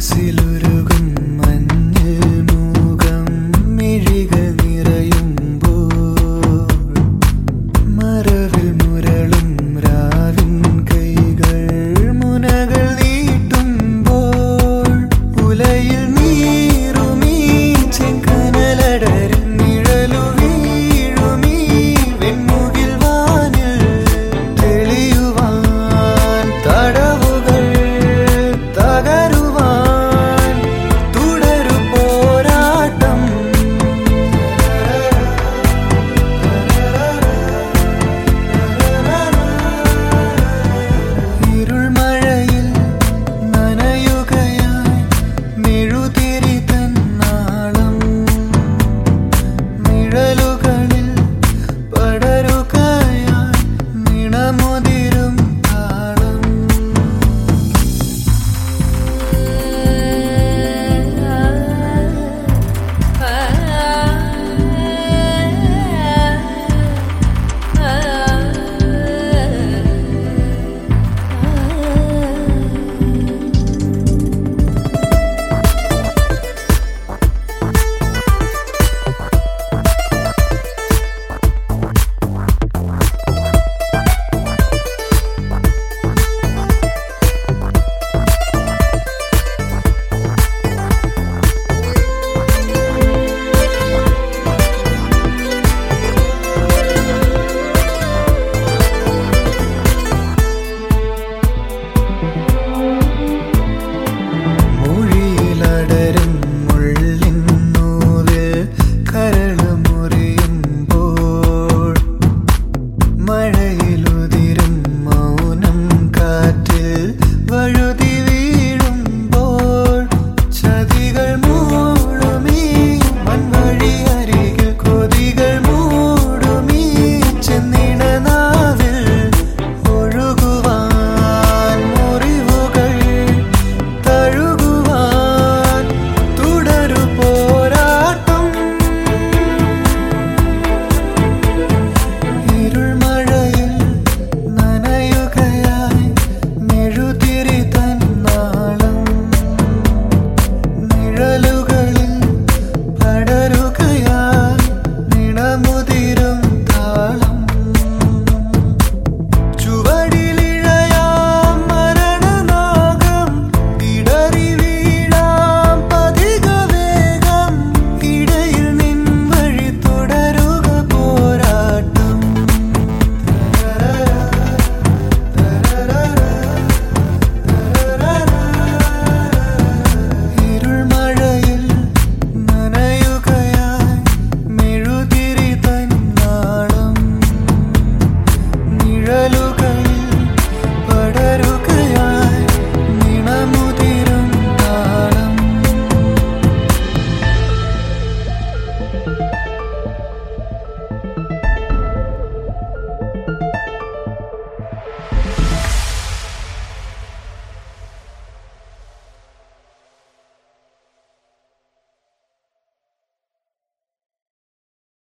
si